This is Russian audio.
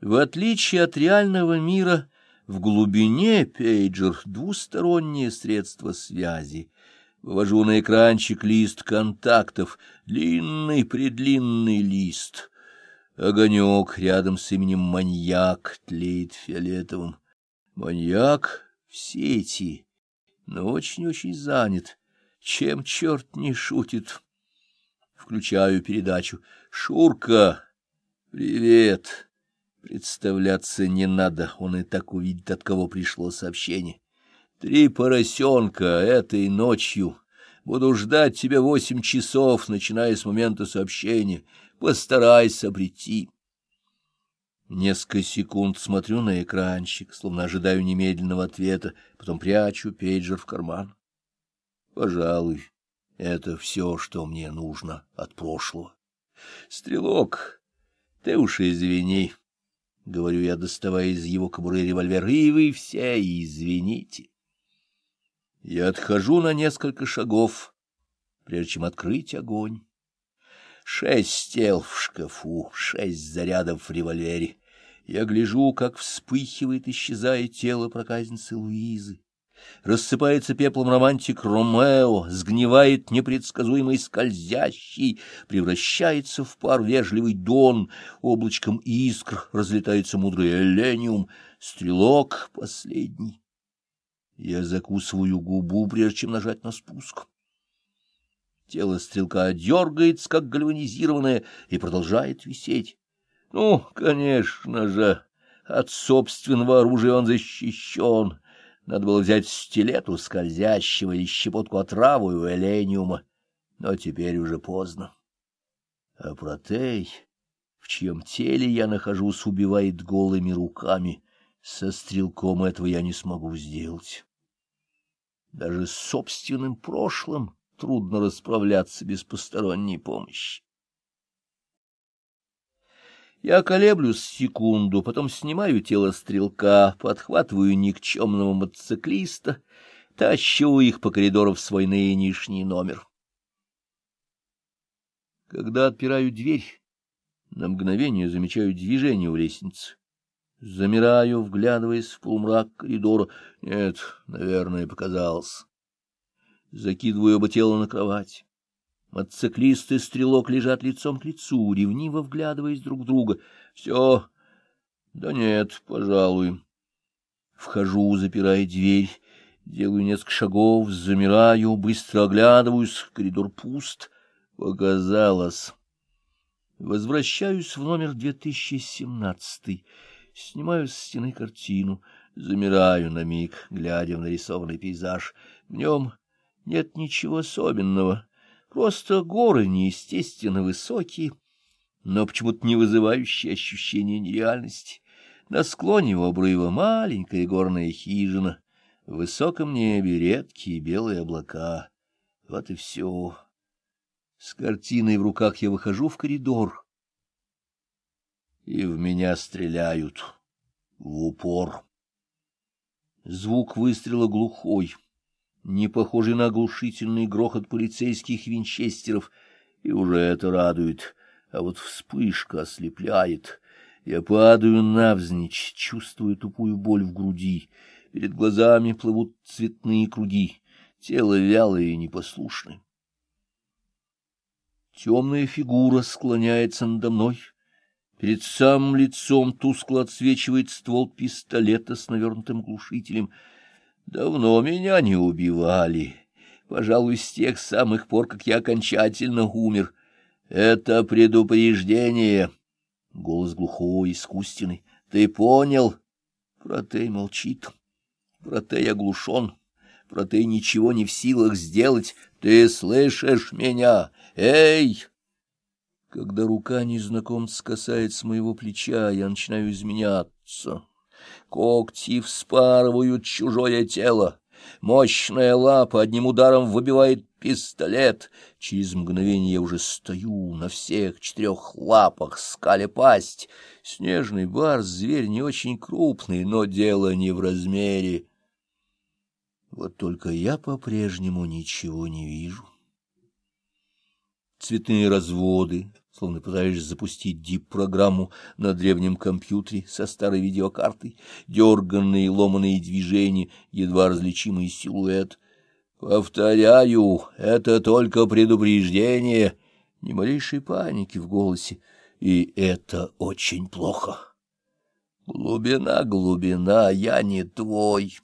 В отличие от реального мира, в глубине пейджер — двустороннее средство связи. Вывожу на экранчик лист контактов, длинный-предлинный лист. Огонек рядом с именем маньяк тлеет фиолетовым. Маньяк в сети, но очень-очень занят. Чем черт не шутит? Включаю передачу. «Шурка, привет!» Представляться не надо, он и так увидит, от кого пришло сообщение. «Три поросенка этой ночью. Буду ждать тебя восемь часов, начиная с момента сообщения. Постарайся прийти». Несколько секунд смотрю на экранчик, словно ожидаю немедленного ответа, потом прячу пейджер в карман. Пожалуй, это все, что мне нужно от прошлого. Стрелок, ты уж извини, — говорю я, доставая из его кобуры револьвер, — и вы все извините. Я отхожу на несколько шагов, прежде чем открыть огонь. Шесть тел в шкафу, шесть зарядов в револьвере. Я гляжу, как вспыхивает, исчезая тело проказницы Луизы. Рассыпается пеплом романтик Ромео, сгнивает непредсказуемый скользящий, превращается в пар вежливый дон, облачком искр разлетается мудрый элениум, стрелок последний. Я закусываю губу, прежде чем нажать на спуск. Тело стрелка дергается, как гальванизированное, и продолжает висеть. Ну, конечно же, от собственного оружия он защищен. Надо было взять стилету скользящего или щепотку отраву у элениума, но теперь уже поздно. А протей, в чьем теле я нахожусь, убивает голыми руками. Со стрелком этого я не смогу сделать. Даже с собственным прошлым трудно расправляться без посторонней помощи. Я колеблюсь секунду, потом снимаю тело стрелка, подхватываю никчемного мотоциклиста, тащу их по коридору в свой нынешний номер. Когда отпираю дверь, на мгновение замечаю движение у лестницы. Замираю, вглядываясь в полумрак коридора. Нет, наверное, показалось. Закидываю оба тела на кровать. Мотоциклист и стрелок лежат лицом к лицу, ревниво вглядываясь друг в друга. Все. Да нет, пожалуй. Вхожу, запирая дверь, делаю несколько шагов, замираю, быстро оглядываюсь, коридор пуст. Показалось. Возвращаюсь в номер 2017. Снимаю с стены картину, замираю на миг, глядя в нарисованный пейзаж. В нем нет ничего особенного. Просто горы неестественно высокие, но почему-то не вызывающие ощущения нереальности. На склоне у обрыва маленькая горная хижина, в высоком небе редкие белые облака. Вот и все. С картиной в руках я выхожу в коридор, и в меня стреляют в упор. Звук выстрела глухой не похожий на оглушительный грохот полицейских винчестеров, и уже это радует, а вот вспышка ослепляет. Я падаю навзничь, чувствую тупую боль в груди, перед глазами плывут цветные круги, тело вялое и непослушное. Темная фигура склоняется надо мной. Перед самым лицом тускло отсвечивает ствол пистолета с навернутым глушителем — Давно меня не убивали, пожалуй, с тех самых пор, как я окончательно умер. Это предупреждение. Голос глухой, искусственный. Ты понял? Протей молчит. Протей оглушен. Протей ничего не в силах сделать. Ты слышишь меня? Эй! Когда рука незнакомца касается моего плеча, я начинаю изменяться. Когти вспарывают чужое тело. Мощная лапа одним ударом выбивает пистолет. Через мгновение я уже стою на всех четырех лапах, скаля пасть. Снежный барс — зверь не очень крупный, но дело не в размере. Вот только я по-прежнему ничего не вижу. Цветные разводы словно пытаешься запустить дип-программу на древнем компьютере со старой видеокартой, дерганные ломаные движения, едва различимый силуэт. Повторяю, это только предупреждение, ни малейшей паники в голосе, и это очень плохо. Глубина, глубина, я не твой.